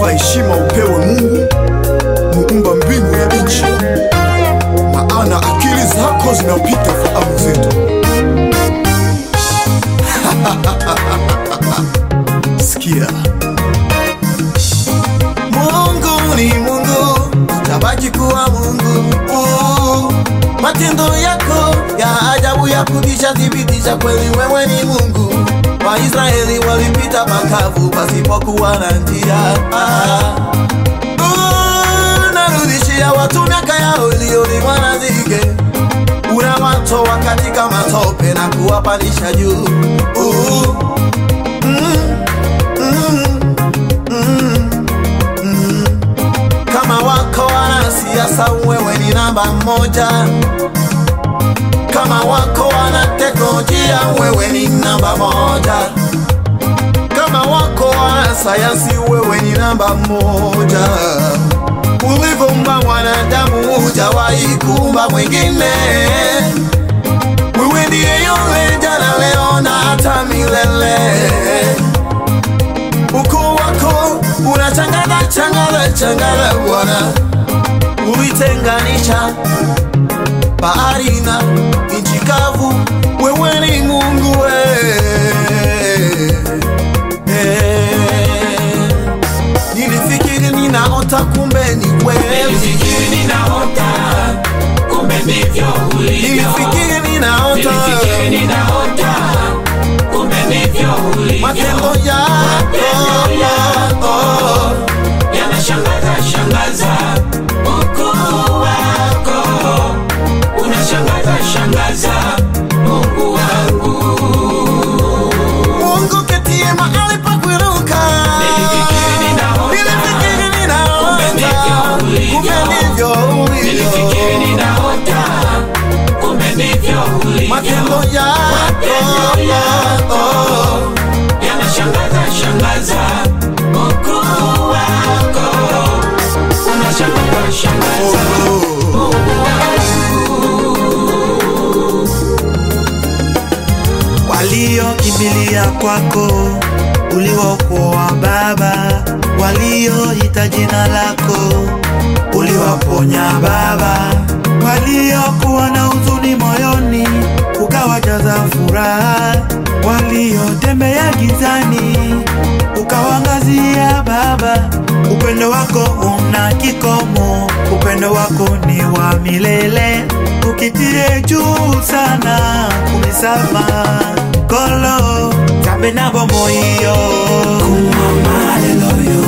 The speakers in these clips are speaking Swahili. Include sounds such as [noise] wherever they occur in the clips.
sifa heshima upewe Mungu muumba mbingu na nchi, maana akili zako zinapita fahamu zetu. [laughs] Sikia, Mungu ni Mungu, tabaki kuwa Mungu. Matendo yako ya ajabu ya kutisha thibitisha kweli wewe ni Mungu. Waisraeli walipita pakavu pasipokuwa na njia. Uh, Narudishia watu miaka yao iliyolimwa na nzige, unawatoa katika matope na kuwapandisha juu. Wewe ni namba moja. Kama wako wana sayansi, wewe ni namba moja. Ulivyoumba mwanadamu, hujawahi kuumba mwingine. Wewe ndiye yule jana, leo na hata milele ukuu wako unachangana changana changana Bwana, ulitenganisha bahari na nchi kavu. Wewe Mungu we. Waliokimbilia kwako uliwokoa Baba, walioita jina lako uliwaponya Baba, waliokuwa na huzuni moyoni ukawajaza furaha, waliotembea gizani. Ukawangazia Baba. Upendo wako una kikomo, upendo wako ni wa milele, ukitie juu sana. Kumisama kolo tabe na bomoiyo kumama leloyo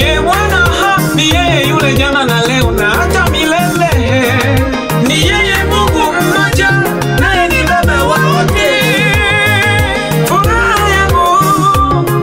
Yeye Bwana ni yeye yule jana na leo na hata milele. Ni yeye Mungu mmoja, naye ni Baba wa wote. Furaha yangu